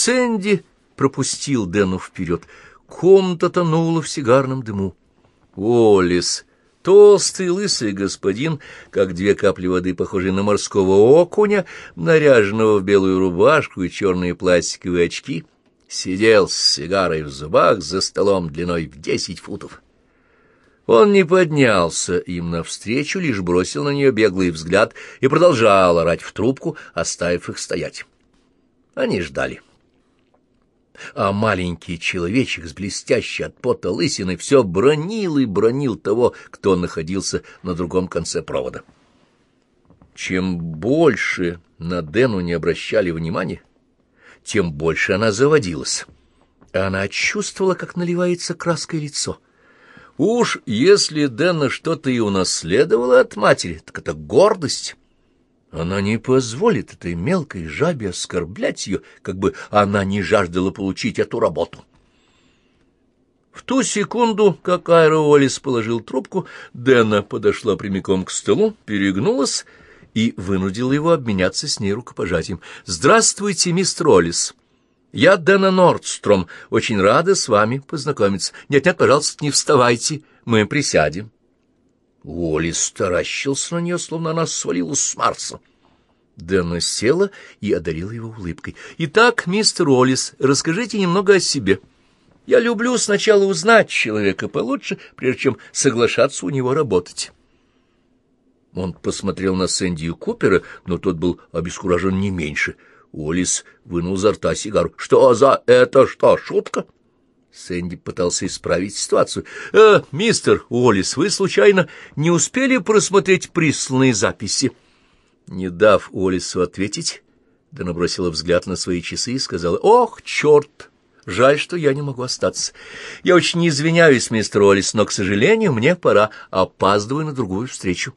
Сэнди пропустил Дэну вперед. Комната тонула в сигарном дыму. Уоллес, толстый лысый господин, как две капли воды, похожий на морского окуня, наряженного в белую рубашку и черные пластиковые очки, сидел с сигарой в зубах за столом длиной в десять футов. Он не поднялся им навстречу, лишь бросил на нее беглый взгляд и продолжал орать в трубку, оставив их стоять. Они ждали. А маленький человечек с блестящей от пота лысиной все бронил и бронил того, кто находился на другом конце провода. Чем больше на Дэну не обращали внимания, тем больше она заводилась. Она чувствовала, как наливается краской лицо. Уж если Дэна что-то и унаследовала от матери, так это гордость. Она не позволит этой мелкой жабе оскорблять ее, как бы она не жаждала получить эту работу. В ту секунду, как Айро Уоллес положил трубку, Дэна подошла прямиком к столу, перегнулась и вынудила его обменяться с ней рукопожатием. «Здравствуйте, мистер Уоллес. Я Дэна Нордстром. Очень рада с вами познакомиться. Нет-нет, пожалуйста, не вставайте, мы присядем». Уоллес таращился на нее, словно она свалилась с Марса. Дэна села и одарила его улыбкой. «Итак, мистер Уоллес, расскажите немного о себе. Я люблю сначала узнать человека получше, прежде чем соглашаться у него работать». Он посмотрел на Сэндию Купера, но тот был обескуражен не меньше. Уоллес вынул изо рта сигару. «Что за это что, шутка?» Сэнди пытался исправить ситуацию. «Э, мистер Уоллес, вы, случайно, не успели просмотреть присланные записи?» Не дав Уоллесу ответить, да набросила взгляд на свои часы и сказала, «Ох, черт! Жаль, что я не могу остаться. Я очень извиняюсь, мистер Уоллес, но, к сожалению, мне пора. Опаздываю на другую встречу».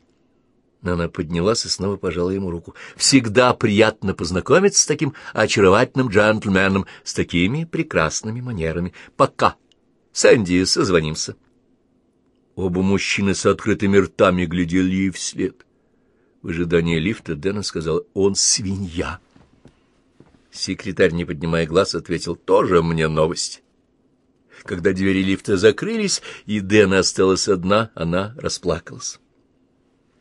Она поднялась и снова пожала ему руку. «Всегда приятно познакомиться с таким очаровательным джентльменом, с такими прекрасными манерами. Пока. Сэнди, созвонимся». Оба мужчины с открытыми ртами глядели ей вслед. В ожидании лифта Дэна сказал «Он свинья». Секретарь, не поднимая глаз, ответил «Тоже мне новость». Когда двери лифта закрылись, и Дэна осталась одна, она расплакалась.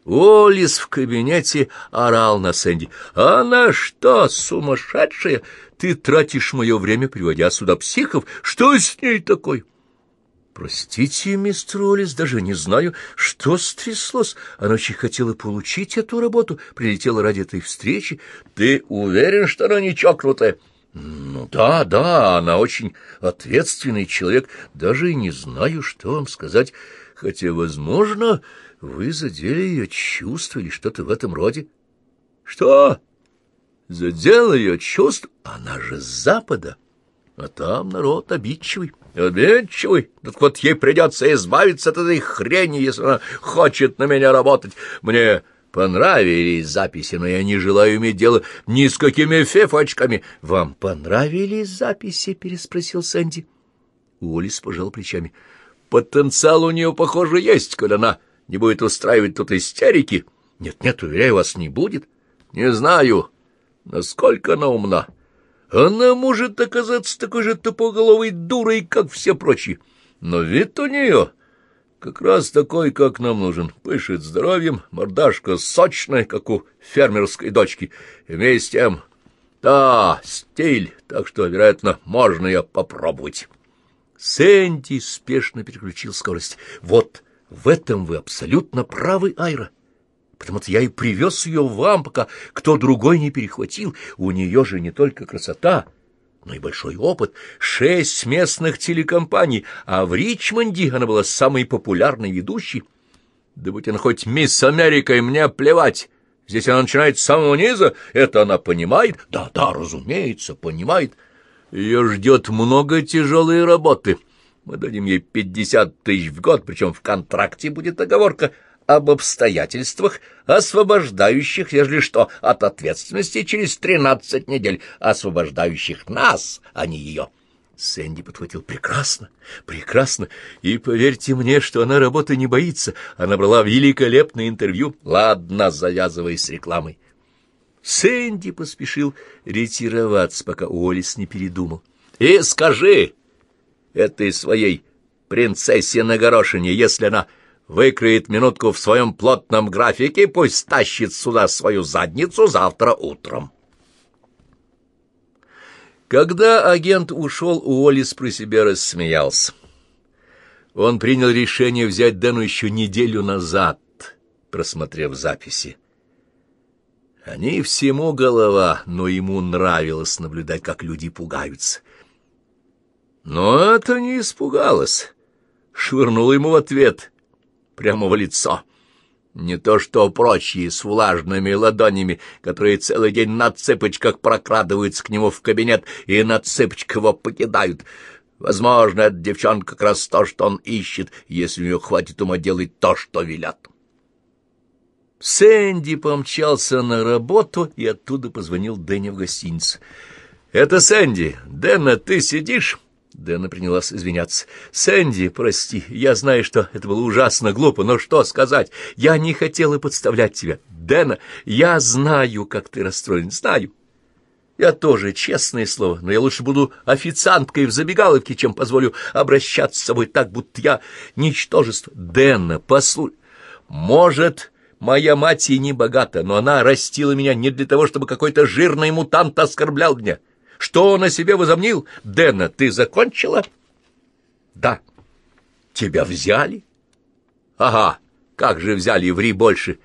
Олис в кабинете орал на Сэнди. «Она что, сумасшедшая? Ты тратишь мое время, приводя сюда психов? Что с ней такой?» «Простите, мистер Олис, даже не знаю, что стряслось. Она очень хотела получить эту работу, прилетела ради этой встречи. Ты уверен, что она не чокнутая?» «Ну да, да, она очень ответственный человек. Даже не знаю, что вам сказать. Хотя, возможно, вы задели ее чувства или что-то в этом роде. Что? Задела ее чувств? Она же с запада. А там народ обидчивый. Обидчивый? Так вот ей придется избавиться от этой хрени, если она хочет на меня работать. Мне понравились записи, но я не желаю иметь дело ни с какими фефочками. — Вам понравились записи? — переспросил Сэнди. Уоллес пожал плечами. — Потенциал у нее, похоже, есть, когда она не будет устраивать тут истерики? Нет-нет, уверяю вас, не будет. Не знаю, насколько она умна. Она может оказаться такой же тупоголовой дурой, как все прочие. Но вид у нее как раз такой, как нам нужен. Пышет здоровьем, мордашка сочная, как у фермерской дочки. И вместе тем, да, стиль, так что, вероятно, можно ее попробовать. Сэнди спешно переключил скорость. Вот в этом вы абсолютно правы, Айра. Потому-то я и привез ее вам, пока кто другой не перехватил. У нее же не только красота, но и большой опыт. Шесть местных телекомпаний, а в Ричмонде она была самой популярной ведущей. Да будь она хоть мисс Америкой, мне плевать. Здесь она начинает с самого низа, это она понимает. Да-да, разумеется, понимает. Ее ждет много тяжелой работы». Мы дадим ей пятьдесят тысяч в год, причем в контракте будет оговорка об обстоятельствах, освобождающих, ежели что, от ответственности через тринадцать недель, освобождающих нас, а не ее. Сэнди подхватил. «Прекрасно, прекрасно. И поверьте мне, что она работы не боится. Она брала великолепное интервью. Ладно, завязывай с рекламой. Сэнди поспешил ретироваться, пока Уоллес не передумал. — И скажи этой своей принцессе на горошине, если она выкроет минутку в своем плотном графике, пусть тащит сюда свою задницу завтра утром. Когда агент ушел, Уоллес про себя рассмеялся. Он принял решение взять Дэну еще неделю назад, просмотрев записи. Они всему голова, но ему нравилось наблюдать, как люди пугаются. Но это не испугалось. Швырнул ему в ответ, прямо в лицо. Не то что прочие с влажными ладонями, которые целый день на цепочках прокрадываются к нему в кабинет и на цепочках его покидают. Возможно, эта девчонка как раз то, что он ищет, если у нее хватит ума делать то, что велят. Сэнди помчался на работу и оттуда позвонил Дэне в гостиницу. — Это Сэнди. Дэна, ты сидишь? Дэна принялась извиняться. — Сэнди, прости, я знаю, что это было ужасно глупо, но что сказать? Я не хотела подставлять тебя. Дэна, я знаю, как ты расстроен, знаю. Я тоже, честное слово, но я лучше буду официанткой в забегаловке, чем позволю обращаться с собой так, будто я ничтожество. Дэна, послушай, может... Моя мать и не богата, но она растила меня не для того, чтобы какой-то жирный мутант оскорблял меня. Что он о себе возомнил? Дэна, ты закончила? Да. Тебя взяли? Ага, как же взяли, ври больше.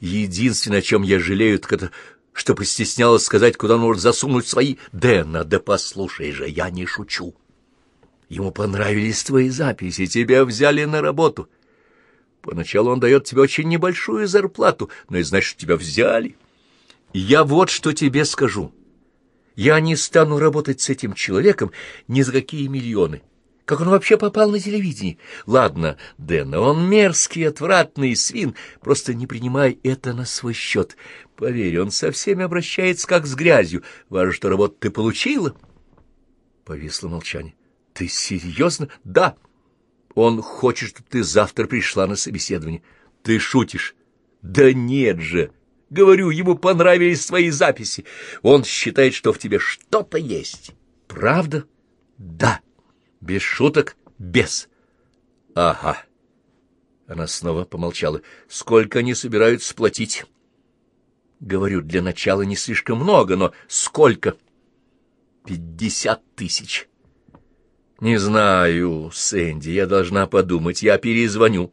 Единственное, о чем я жалею, так это, что постеснялась сказать, куда нужно засунуть свои... Дэна, да послушай же, я не шучу. Ему понравились твои записи, тебя взяли на работу. — Поначалу он дает тебе очень небольшую зарплату, но и значит, тебя взяли. Я вот что тебе скажу. Я не стану работать с этим человеком ни за какие миллионы. Как он вообще попал на телевидение? Ладно, Дэна, он мерзкий, отвратный свин. Просто не принимай это на свой счет. Поверь, он со всеми обращается как с грязью. Важно, что работу ты получила. Повисло молчание. Ты серьезно? Да. Он хочет, чтобы ты завтра пришла на собеседование. Ты шутишь? Да нет же! Говорю, ему понравились твои записи. Он считает, что в тебе что-то есть. Правда? Да. Без шуток? Без. Ага. Она снова помолчала. Сколько они собираются платить? Говорю, для начала не слишком много, но сколько? Пятьдесят тысяч. «Не знаю, Сэнди, я должна подумать, я перезвоню».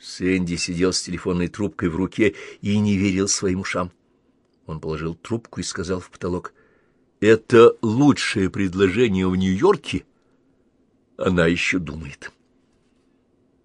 Сэнди сидел с телефонной трубкой в руке и не верил своим ушам. Он положил трубку и сказал в потолок, «Это лучшее предложение в Нью-Йорке?» Она еще думает.